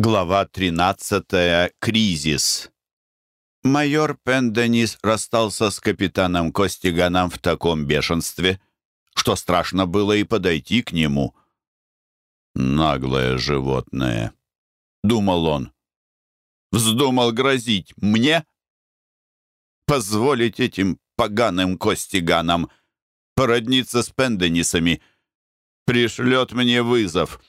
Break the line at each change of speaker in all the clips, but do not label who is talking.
Глава 13. Кризис. Майор Пенденис расстался с капитаном Костиганом в таком бешенстве, что страшно было и подойти к нему. «Наглое животное», — думал он. «Вздумал грозить мне? Позволить этим поганым Костиганам породниться с Пенденисами? Пришлет мне вызов».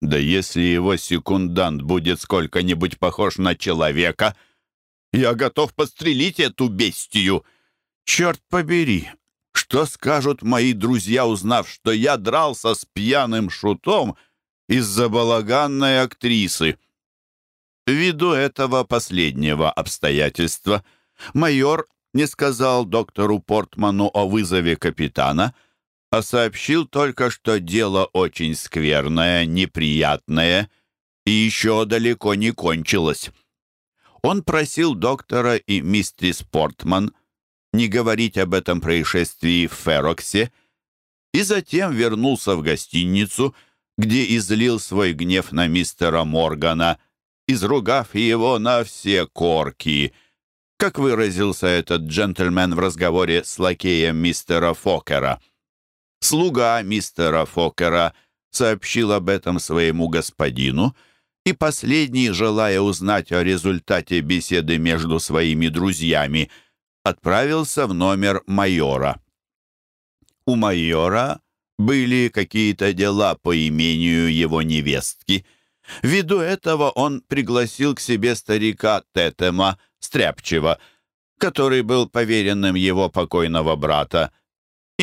Да если его секундант будет сколько-нибудь похож на человека, я готов подстрелить эту бестию. Черт побери, что скажут мои друзья, узнав, что я дрался с пьяным шутом из-за балаганной актрисы? Ввиду этого последнего обстоятельства майор не сказал доктору Портману о вызове капитана — а сообщил только, что дело очень скверное, неприятное и еще далеко не кончилось. Он просил доктора и мистерис Портман не говорить об этом происшествии в Фероксе и затем вернулся в гостиницу, где излил свой гнев на мистера Моргана, изругав его на все корки, как выразился этот джентльмен в разговоре с лакеем мистера Фокера. Слуга мистера Фокера сообщил об этом своему господину, и последний, желая узнать о результате беседы между своими друзьями, отправился в номер майора. У майора были какие-то дела по имению его невестки. Ввиду этого он пригласил к себе старика Тетема Стряпчева, который был поверенным его покойного брата,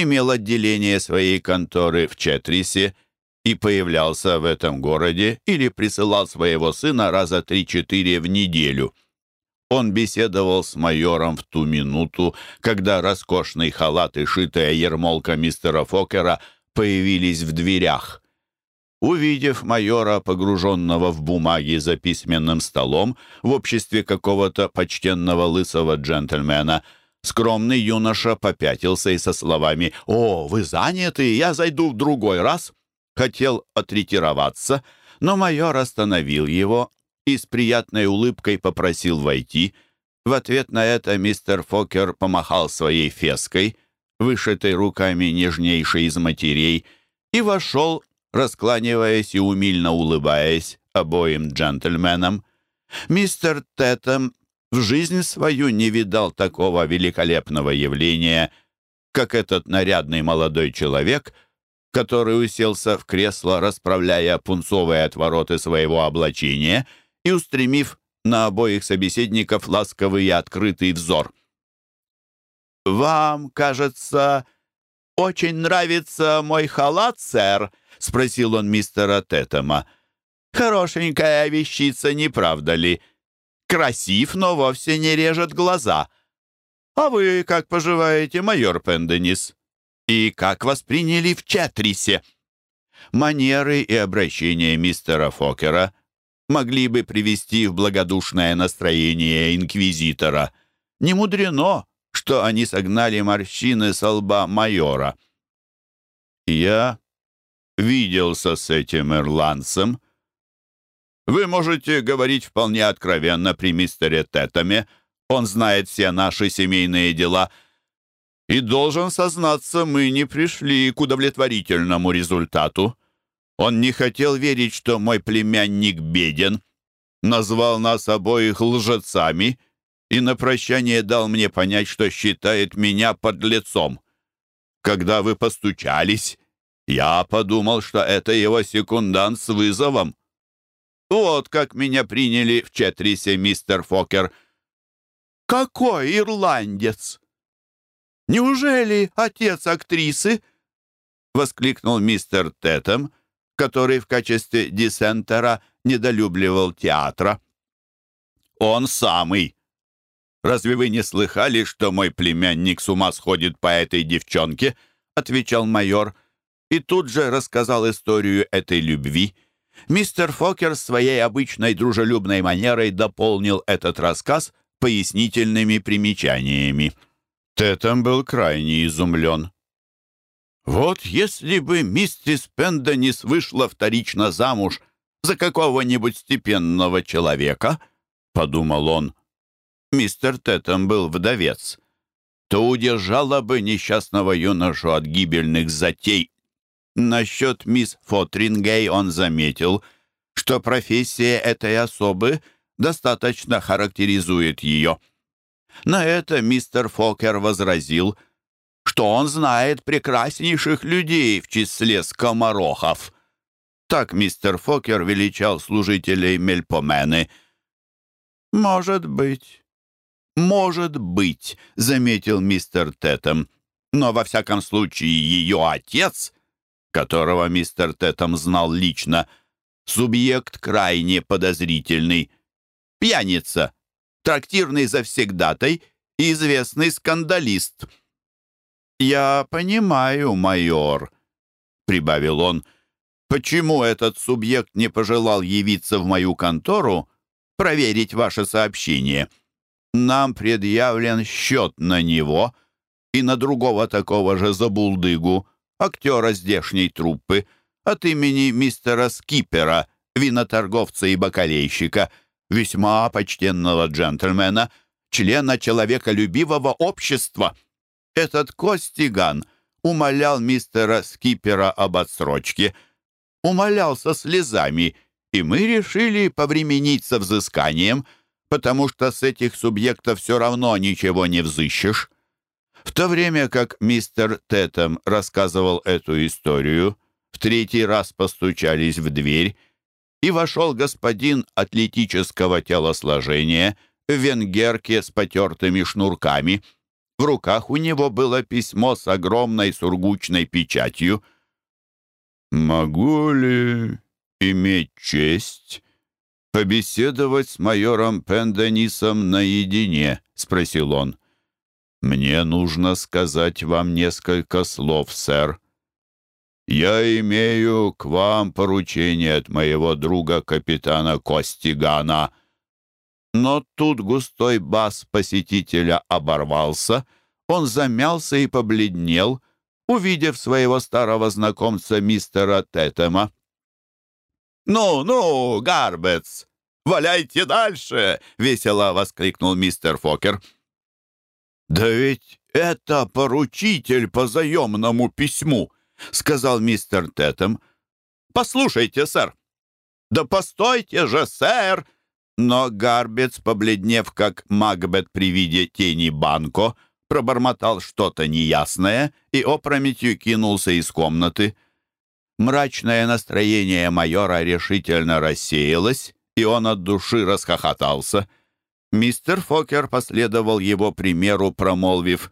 имел отделение своей конторы в Четрисе и появлялся в этом городе или присылал своего сына раза три-четыре в неделю. Он беседовал с майором в ту минуту, когда роскошный халат и шитая ермолка мистера Фокера появились в дверях. Увидев майора, погруженного в бумаги за письменным столом, в обществе какого-то почтенного лысого джентльмена – Скромный юноша попятился и со словами «О, вы заняты, я зайду в другой раз» хотел отретироваться, но майор остановил его и с приятной улыбкой попросил войти. В ответ на это мистер Фокер помахал своей феской, вышитой руками нежнейшей из матерей, и вошел, раскланиваясь и умильно улыбаясь обоим джентльменам. Мистер Тетем в жизнь свою не видал такого великолепного явления, как этот нарядный молодой человек, который уселся в кресло, расправляя пунцовые отвороты своего облачения и устремив на обоих собеседников ласковый и открытый взор. «Вам, кажется, очень нравится мой халат, сэр?» — спросил он мистера Тетема. «Хорошенькая вещица, не правда ли?» Красив, но вовсе не режет глаза. А вы как поживаете, майор Пенденис? И как восприняли в Четрисе? Манеры и обращения мистера Фокера могли бы привести в благодушное настроение инквизитора. Не мудрено, что они согнали морщины со лба майора. Я виделся с этим ирландцем, вы можете говорить вполне откровенно при мистере Тетаме. Он знает все наши семейные дела. И должен сознаться, мы не пришли к удовлетворительному результату. Он не хотел верить, что мой племянник беден, назвал нас обоих лжецами и на прощание дал мне понять, что считает меня подлецом. Когда вы постучались, я подумал, что это его секундант с вызовом. Вот как меня приняли в Четрисе, мистер Фокер. Какой ирландец! Неужели отец актрисы? Воскликнул мистер Тетем, который в качестве дисентера недолюбливал театра. Он самый. Разве вы не слыхали, что мой племянник с ума сходит по этой девчонке? Отвечал майор. И тут же рассказал историю этой любви — Мистер Фокер своей обычной дружелюбной манерой дополнил этот рассказ пояснительными примечаниями. Тетом был крайне изумлен. «Вот если бы миссис Пенденис вышла вторично замуж за какого-нибудь степенного человека, — подумал он, — мистер Тетом был вдовец, то удержала бы несчастного юношу от гибельных затей. Насчет мисс Фотрингей он заметил, что профессия этой особы достаточно характеризует ее. На это мистер Фокер возразил, что он знает прекраснейших людей в числе скоморохов. Так мистер Фокер величал служителей Мельпомены. «Может быть, может быть», — заметил мистер Тетем. «Но во всяком случае ее отец, которого мистер Тетем знал лично, субъект крайне подозрительный, пьяница, трактирный завсегдатай и известный скандалист». «Я понимаю, майор», — прибавил он, — Почему этот субъект не пожелал явиться в мою контору, проверить ваше сообщение? Нам предъявлен счет на него и на другого такого же забулдыгу, актера здешней труппы, от имени мистера Скипера, виноторговца и бакалейщика, весьма почтенного джентльмена, члена человеколюбивого общества. Этот Костиган умолял мистера Скипера об отсрочке — умолялся слезами, и мы решили повременить со взысканием, потому что с этих субъектов все равно ничего не взыщешь. В то время как мистер Тетем рассказывал эту историю, в третий раз постучались в дверь, и вошел господин атлетического телосложения в венгерке с потертыми шнурками. В руках у него было письмо с огромной сургучной печатью — «Могу ли иметь честь побеседовать с майором Пенденисом наедине?» — спросил он. «Мне нужно сказать вам несколько слов, сэр. Я имею к вам поручение от моего друга капитана Костигана». Но тут густой бас посетителя оборвался, он замялся и побледнел — увидев своего старого знакомца мистера Тетема. «Ну, ну, Гарбетс, валяйте дальше!» — весело воскликнул мистер Фокер. «Да ведь это поручитель по заемному письму», — сказал мистер Тетем. «Послушайте, сэр». «Да постойте же, сэр!» Но Гарбец, побледнев, как Макбет при виде тени Банко, пробормотал что-то неясное и опрометью кинулся из комнаты. Мрачное настроение майора решительно рассеялось, и он от души расхохотался. Мистер Фокер последовал его примеру, промолвив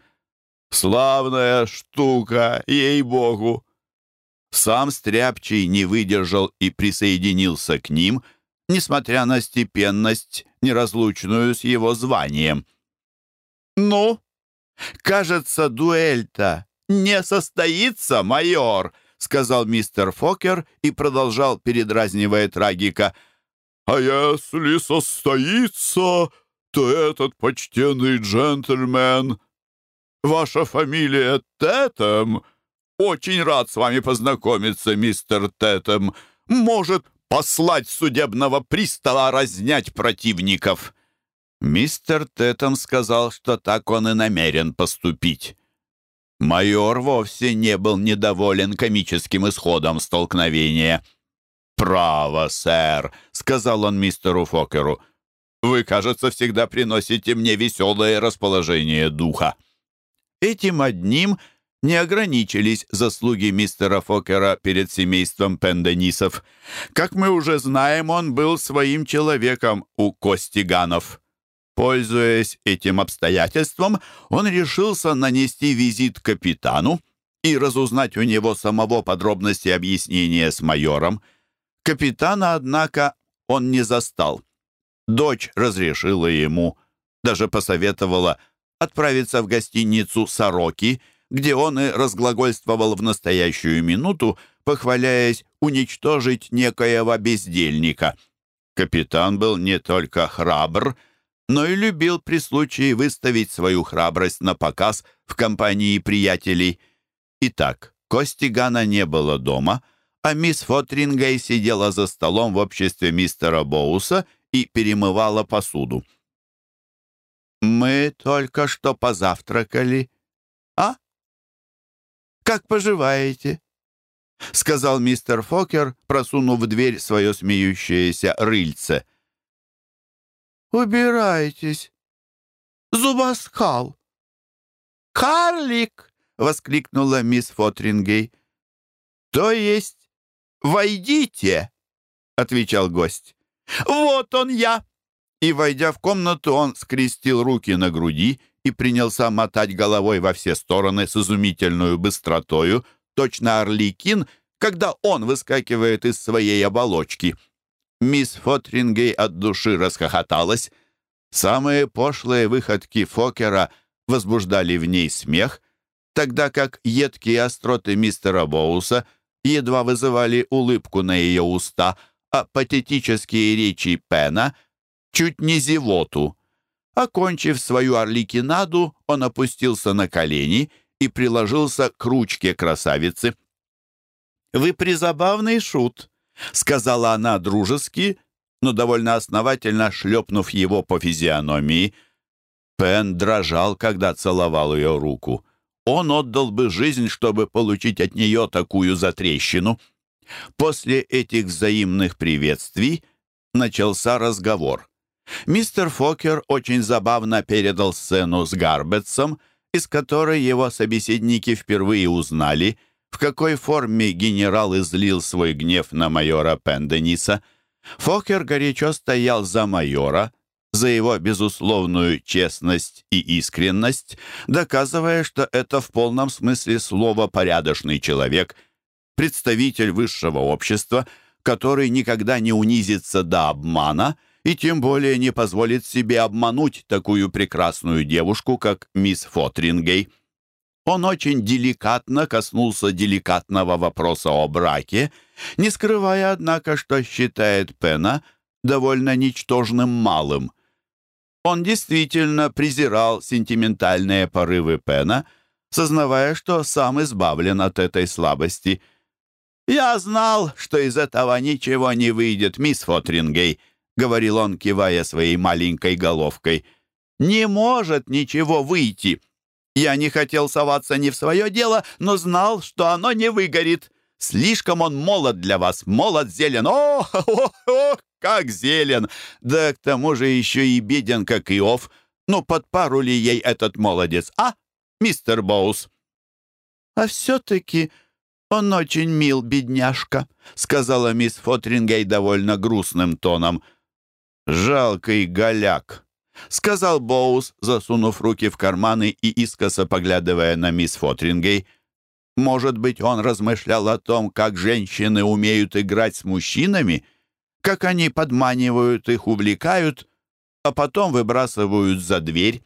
«Славная штука, ей-богу!» Сам Стряпчий не выдержал и присоединился к ним, несмотря на степенность, неразлучную с его званием. «Ну, «Кажется, дуэль-то не состоится, майор», — сказал мистер Фокер и продолжал, передразнивая трагика. «А если состоится, то этот почтенный джентльмен, ваша фамилия Тетем, очень рад с вами познакомиться, мистер Тетем, может послать судебного пристава разнять противников». Мистер Тетом сказал, что так он и намерен поступить. Майор вовсе не был недоволен комическим исходом столкновения. «Право, сэр», — сказал он мистеру Фокеру. «Вы, кажется, всегда приносите мне веселое расположение духа». Этим одним не ограничились заслуги мистера Фокера перед семейством Пенденисов. Как мы уже знаем, он был своим человеком у Костиганов. Пользуясь этим обстоятельством, он решился нанести визит капитану и разузнать у него самого подробности объяснения с майором. Капитана, однако, он не застал. Дочь разрешила ему, даже посоветовала отправиться в гостиницу «Сороки», где он и разглагольствовал в настоящую минуту, похваляясь уничтожить некоего бездельника. Капитан был не только храбр, но и любил при случае выставить свою храбрость на показ в компании приятелей. Итак, Костигана не было дома, а мисс Фотрингей сидела за столом в обществе мистера Боуса и перемывала посуду. «Мы только что позавтракали. А? Как поживаете?» — сказал мистер Фокер, просунув в дверь свое смеющееся рыльце. «Убирайтесь! Зубоскал!» «Карлик!» — воскликнула мисс Фотрингей. «То есть войдите!» — отвечал гость. «Вот он я!» И, войдя в комнату, он скрестил руки на груди и принялся мотать головой во все стороны с изумительной быстротою, точно орликин, когда он выскакивает из своей оболочки. Мисс Фотрингей от души расхохоталась. Самые пошлые выходки Фокера возбуждали в ней смех, тогда как едкие остроты мистера Боуса едва вызывали улыбку на ее уста, а патетические речи Пена — чуть не зевоту. Окончив свою орликинаду, он опустился на колени и приложился к ручке красавицы. «Вы призабавный шут», — сказала она дружески, но довольно основательно шлепнув его по физиономии. Пен дрожал, когда целовал ее руку. Он отдал бы жизнь, чтобы получить от нее такую затрещину. После этих взаимных приветствий начался разговор. Мистер Фокер очень забавно передал сцену с Гарбетсом, из которой его собеседники впервые узнали, в какой форме генерал излил свой гнев на майора Пендениса. Фокер горячо стоял за майора, за его безусловную честность и искренность, доказывая, что это в полном смысле слова порядочный человек, представитель высшего общества, который никогда не унизится до обмана и тем более не позволит себе обмануть такую прекрасную девушку, как мисс Фотрингей. Он очень деликатно коснулся деликатного вопроса о браке, не скрывая, однако, что считает Пена довольно ничтожным малым. Он действительно презирал сентиментальные порывы Пена, сознавая, что сам избавлен от этой слабости. «Я знал, что из этого ничего не выйдет, мисс Фотрингей», — говорил он, кивая своей маленькой головкой. «Не может ничего выйти. Я не хотел соваться не в свое дело, но знал, что оно не выгорит. Слишком он молод для вас, молод зелен. О, о, о, как зелен! Да к тому же еще и беден, как Иов. Ну, под пару ли ей этот молодец, а, мистер Боус?» «А все-таки он очень мил, бедняжка», — сказала мисс Фотрингей довольно грустным тоном. «Жалкий голяк», — сказал Боус, засунув руки в карманы и искоса поглядывая на мисс Фотрингей. «Может быть, он размышлял о том, как женщины умеют играть с мужчинами?» как они подманивают их, увлекают, а потом выбрасывают за дверь.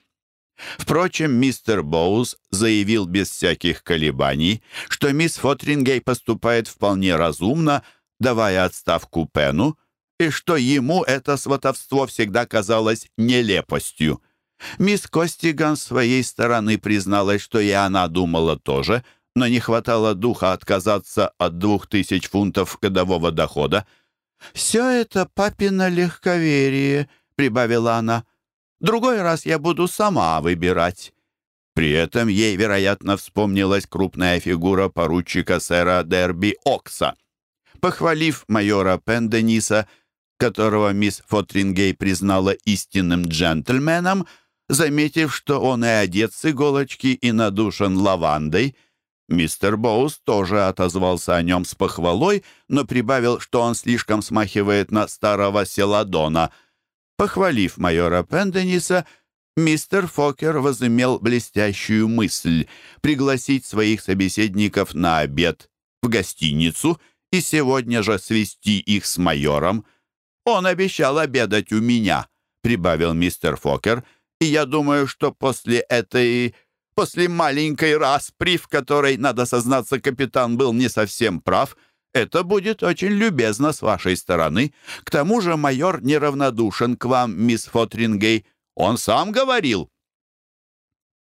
Впрочем, мистер Боуз заявил без всяких колебаний, что мисс Фотрингей поступает вполне разумно, давая отставку Пену, и что ему это сватовство всегда казалось нелепостью. Мисс Костиган с своей стороны призналась, что и она думала тоже, но не хватало духа отказаться от двух тысяч фунтов годового дохода, «Все это папино легковерие», — прибавила она. «Другой раз я буду сама выбирать». При этом ей, вероятно, вспомнилась крупная фигура поручика сэра Дерби Окса. Похвалив майора Пендениса, которого мисс Фотрингей признала истинным джентльменом, заметив, что он и одет с иголочки и надушен лавандой — Мистер Боус тоже отозвался о нем с похвалой, но прибавил, что он слишком смахивает на старого Селадона. Похвалив майора Пендениса, мистер Фокер возымел блестящую мысль пригласить своих собеседников на обед в гостиницу и сегодня же свести их с майором. «Он обещал обедать у меня», — прибавил мистер Фокер, «и я думаю, что после этой После маленькой распри, в которой, надо сознаться, капитан был не совсем прав, это будет очень любезно с вашей стороны. К тому же майор неравнодушен к вам, мисс Фотрингей. Он сам говорил».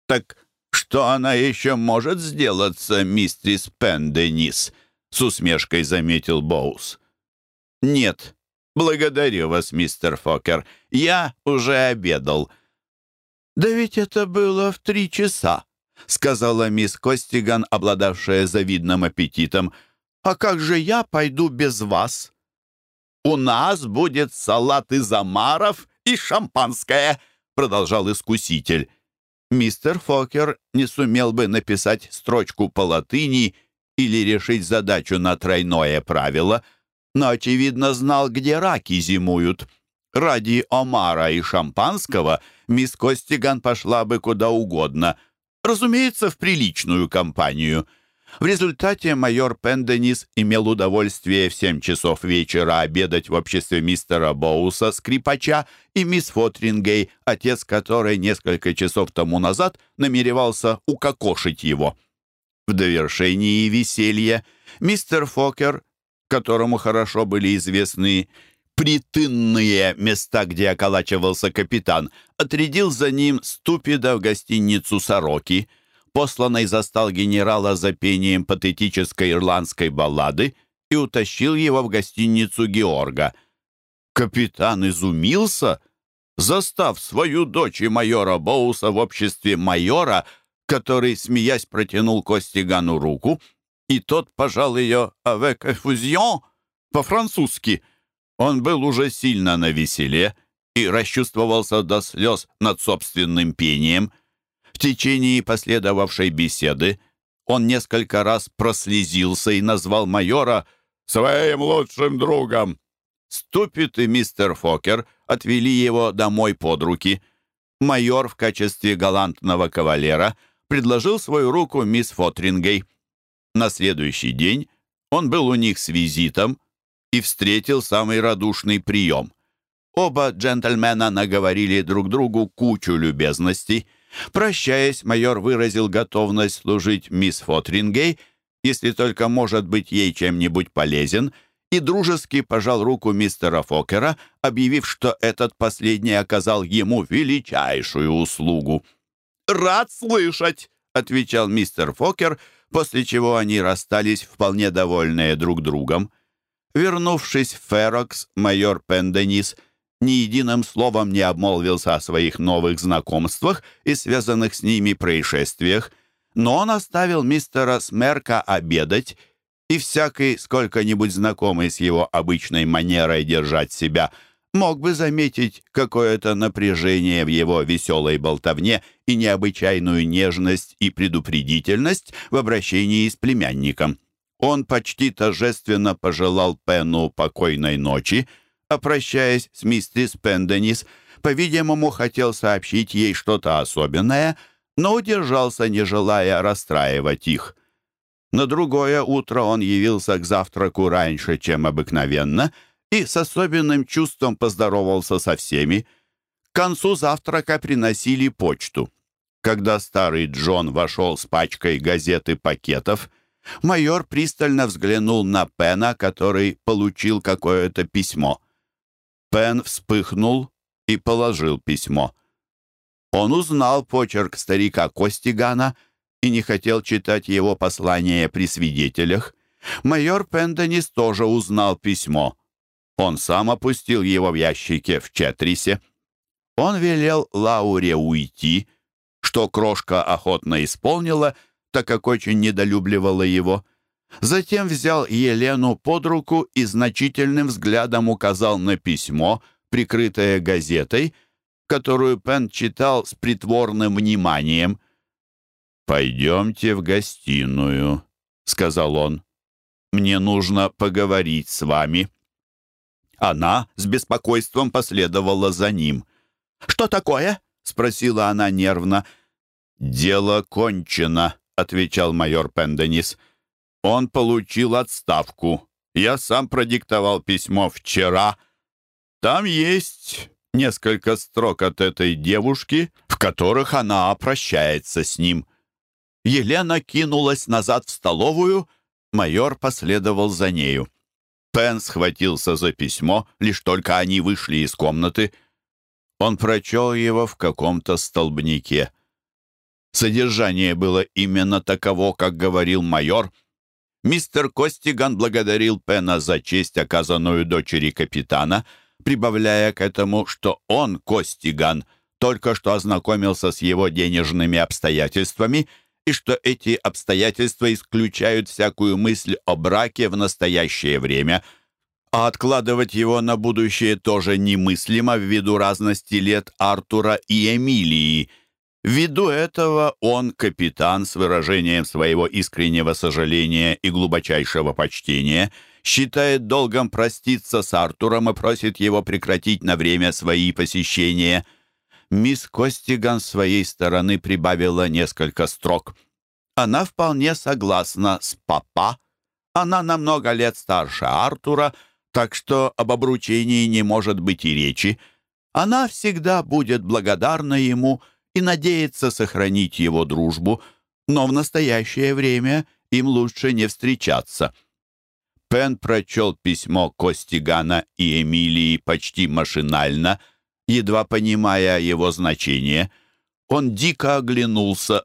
«Так что она еще может сделаться, мистерис Пенденис?» с усмешкой заметил Боус. «Нет, благодарю вас, мистер Фокер. Я уже обедал». «Да ведь это было в три часа», — сказала мисс Костиган, обладавшая завидным аппетитом. «А как же я пойду без вас?» «У нас будет салат из омаров и шампанское», — продолжал искуситель. Мистер Фокер не сумел бы написать строчку по латыни или решить задачу на тройное правило, но, очевидно, знал, где раки зимуют. Ради омара и шампанского мисс Костиган пошла бы куда угодно, разумеется, в приличную компанию — в результате майор Пенденис имел удовольствие в семь часов вечера обедать в обществе мистера Боуса, скрипача, и мисс Фотрингей, отец которой несколько часов тому назад намеревался укокошить его. В довершении веселья мистер Фокер, которому хорошо были известны притынные места, где околачивался капитан, отрядил за ним ступида в гостиницу «Сороки», посланный застал генерала за пением патетической ирландской баллады и утащил его в гостиницу Георга. Капитан изумился, застав свою дочь и майора Боуса в обществе майора, который, смеясь, протянул Костигану руку, и тот пожал ее «avec effusion» по-французски. Он был уже сильно на веселе и расчувствовался до слез над собственным пением — течение последовавшей беседы он несколько раз прослезился и назвал майора своим лучшим другом. Ступит и мистер Фокер отвели его домой под руки. Майор в качестве галантного кавалера предложил свою руку мисс Фотрингей. На следующий день он был у них с визитом и встретил самый радушный прием. Оба джентльмена наговорили друг другу кучу любезностей — Прощаясь, майор выразил готовность служить мисс Фотрингей, если только может быть ей чем-нибудь полезен, и дружески пожал руку мистера Фокера, объявив, что этот последний оказал ему величайшую услугу. «Рад слышать!» — отвечал мистер Фокер, после чего они расстались вполне довольные друг другом. Вернувшись в Ферокс, майор Пенденис — ни единым словом не обмолвился о своих новых знакомствах и связанных с ними происшествиях, но он оставил мистера Смерка обедать, и всякий, сколько-нибудь знакомый с его обычной манерой держать себя, мог бы заметить какое-то напряжение в его веселой болтовне и необычайную нежность и предупредительность в обращении с племянником. Он почти торжественно пожелал Пену покойной ночи, а прощаясь с миссис Пенденис, по-видимому, хотел сообщить ей что-то особенное, но удержался, не желая расстраивать их. На другое утро он явился к завтраку раньше, чем обыкновенно, и с особенным чувством поздоровался со всеми. К концу завтрака приносили почту. Когда старый Джон вошел с пачкой газет и пакетов, майор пристально взглянул на Пена, который получил какое-то письмо — Пен вспыхнул и положил письмо. Он узнал почерк старика Костигана и не хотел читать его послание при свидетелях. Майор Пенденис тоже узнал письмо. Он сам опустил его в ящике в Четрисе. Он велел Лауре уйти, что крошка охотно исполнила, так как очень недолюбливала его. Затем взял Елену под руку и значительным взглядом указал на письмо, прикрытое газетой, которую Пен читал с притворным вниманием. «Пойдемте в гостиную», — сказал он. «Мне нужно поговорить с вами». Она с беспокойством последовала за ним. «Что такое?» — спросила она нервно. «Дело кончено», — отвечал майор Пенденис. «Пенденис». Он получил отставку. Я сам продиктовал письмо вчера. Там есть несколько строк от этой девушки, в которых она прощается с ним. Елена кинулась назад в столовую, майор последовал за нею. Пен схватился за письмо, лишь только они вышли из комнаты. Он прочел его в каком-то столбнике. Содержание было именно таково, как говорил майор — Мистер Костиган благодарил Пена за честь, оказанную дочери капитана, прибавляя к этому, что он, Костиган, только что ознакомился с его денежными обстоятельствами и что эти обстоятельства исключают всякую мысль о браке в настоящее время, а откладывать его на будущее тоже немыслимо ввиду разности лет Артура и Эмилии – Ввиду этого он, капитан, с выражением своего искреннего сожаления и глубочайшего почтения, считает долгом проститься с Артуром и просит его прекратить на время свои посещения. Мисс Костиган с своей стороны прибавила несколько строк. Она вполне согласна с папа. Она на много лет старше Артура, так что об обручении не может быть и речи. Она всегда будет благодарна ему — и надеется сохранить его дружбу, но в настоящее время им лучше не встречаться. Пен прочел письмо Костигана и Эмилии почти машинально, едва понимая его значение. Он дико оглянулся.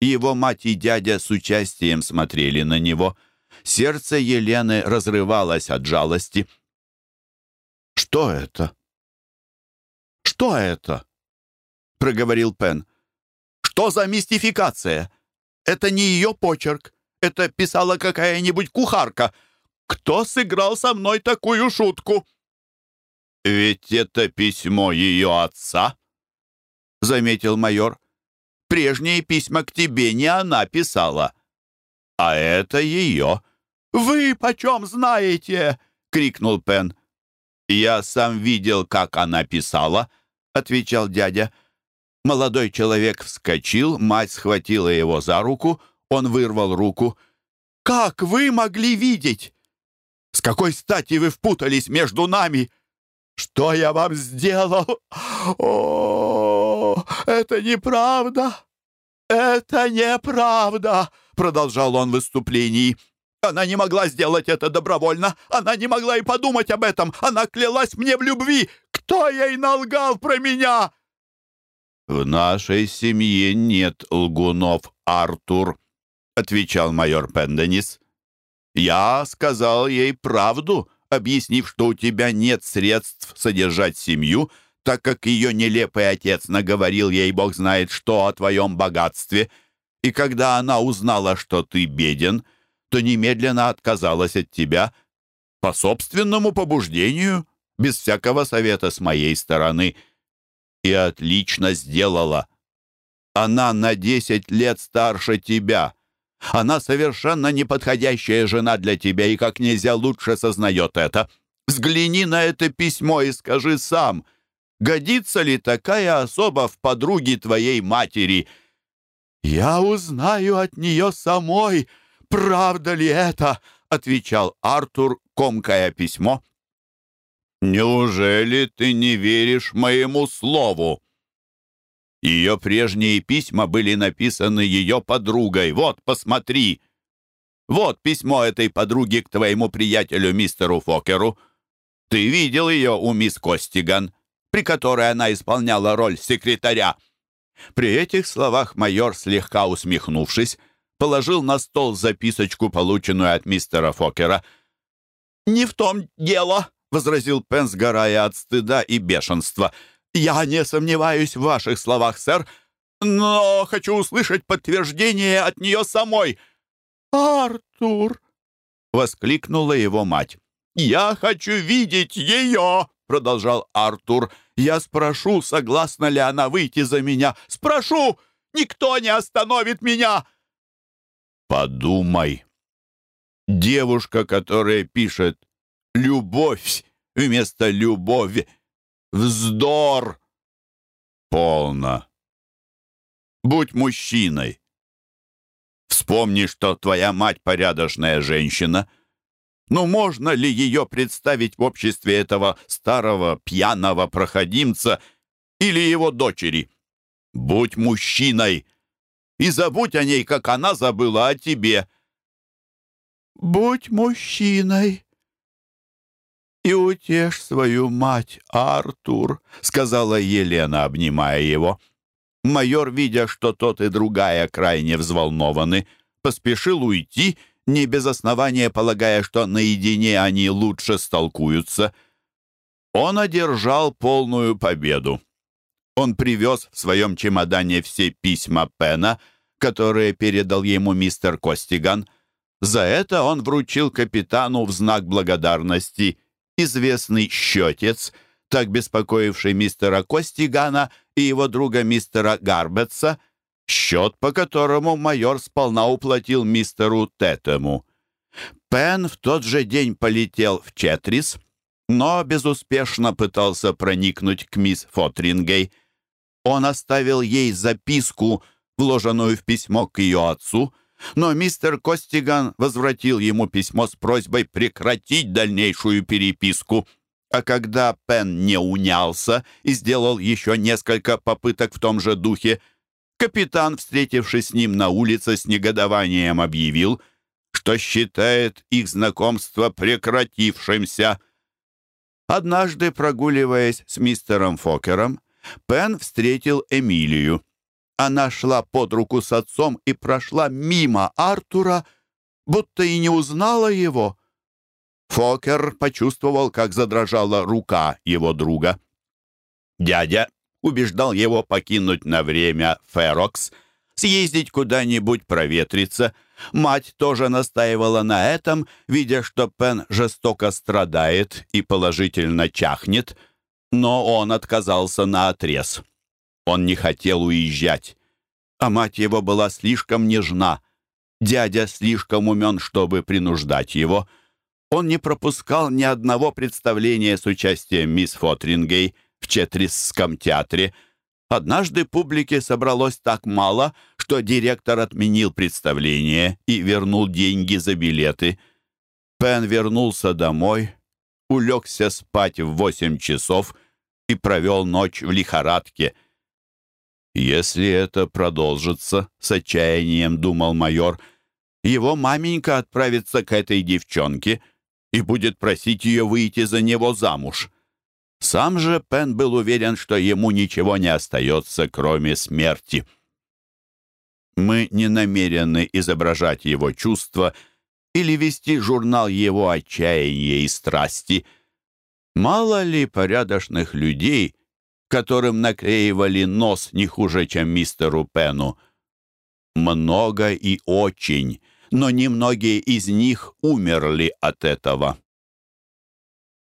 Его мать и дядя с участием смотрели на него. Сердце Елены разрывалось от жалости. «Что это? Что это?» Проговорил Пен. «Что за мистификация? Это не ее почерк. Это писала какая-нибудь кухарка. Кто сыграл со мной такую шутку?» «Ведь это письмо ее отца», — заметил майор. «Прежние письма к тебе не она писала, а это ее». «Вы почем знаете?» — крикнул Пен. «Я сам видел, как она писала», — отвечал дядя. Молодой человек вскочил, мать схватила его за руку, он вырвал руку. «Как вы могли видеть? С какой стати вы впутались между нами? Что я вам сделал? О, это неправда! Это неправда!» Продолжал он в выступлении. Она не могла сделать это добровольно. Она не могла и подумать об этом. Она клялась мне в любви. Кто ей налгал про меня?» «В нашей семье нет лгунов, Артур», — отвечал майор Пенденис. «Я сказал ей правду, объяснив, что у тебя нет средств содержать семью, так как ее нелепый отец наговорил ей, бог знает что, о твоем богатстве. И когда она узнала, что ты беден, то немедленно отказалась от тебя по собственному побуждению, без всякого совета с моей стороны» и отлично сделала. Она на десять лет старше тебя. Она совершенно неподходящая жена для тебя и как нельзя лучше сознает это. Взгляни на это письмо и скажи сам, годится ли такая особа в подруге твоей матери? Я узнаю от нее самой, правда ли это, отвечал Артур, комкая письмо. «Неужели ты не веришь моему слову?» Ее прежние письма были написаны ее подругой. Вот, посмотри. Вот письмо этой подруги к твоему приятелю мистеру Фокеру. Ты видел ее у мисс Костиган, при которой она исполняла роль секретаря. При этих словах майор, слегка усмехнувшись, положил на стол записочку, полученную от мистера Фокера. «Не в том дело», возразил Пен, сгорая от стыда и бешенства. «Я не сомневаюсь в ваших словах, сэр, но хочу услышать подтверждение от нее самой». «Артур!» — воскликнула его мать. «Я хочу видеть ее!» — продолжал Артур. «Я спрошу, согласна ли она выйти за меня. Спрошу! Никто не остановит меня!» «Подумай. Девушка, которая пишет Любовь вместо любови. Вздор. Полно. Будь мужчиной. Вспомни, что твоя мать порядочная женщина. Но можно ли ее представить в обществе этого старого пьяного проходимца или его дочери? Будь мужчиной и забудь о ней, как она забыла о тебе. «Будь мужчиной», «И утешь свою мать, Артур», — сказала Елена, обнимая его. Майор, видя, что тот и другая крайне взволнованы, поспешил уйти не без основания полагая, что наедине они лучше столкуются. Он одержал полную победу. Он привез в своем чемодане все письма Пена, которые передал ему мистер Костиган. За это он вручил капитану в знак благодарности известный счетец, так беспокоивший мистера Костигана и его друга мистера Гарбетса, счет, по которому майор сполна уплатил мистеру Тетему. Пен в тот же день полетел в Четрис, но безуспешно пытался проникнуть к мисс Фотрингей. Он оставил ей записку, вложенную в письмо к ее отцу, но мистер Костиган возвратил ему письмо с просьбой прекратить дальнейшую переписку. А когда Пен не унялся и сделал еще несколько попыток в том же духе, Капитан, встретившись с ним на улице, с негодованием объявил, что считает их знакомство прекратившимся. Однажды, прогуливаясь с мистером Фокером, Пен встретил Эмилию. Она шла под руку с отцом и прошла мимо Артура, будто и не узнала его. Фокер почувствовал, как задрожала рука его друга. Дядя убеждал его покинуть на время Ферокс, съездить куда-нибудь проветриться. Мать тоже настаивала на этом, видя, что Пен жестоко страдает и положительно чахнет, но он отказался на отрез. Он не хотел уезжать, а мать его была слишком нежна. Дядя слишком умен, чтобы принуждать его. Он не пропускал ни одного представления с участием мисс Фотрингей, в Четрисском театре. Однажды публике собралось так мало, что директор отменил представление и вернул деньги за билеты. Пен вернулся домой, улегся спать в восемь часов и провел ночь в лихорадке. «Если это продолжится», — с отчаянием думал майор, «его маменька отправится к этой девчонке и будет просить ее выйти за него замуж». Сам же Пен был уверен, что ему ничего не остается, кроме смерти. Мы не намерены изображать его чувства или вести журнал его отчаяния и страсти. Мало ли порядочных людей, которым наклеивали нос не хуже, чем мистеру Пену. Много и очень, но немногие из них умерли от этого.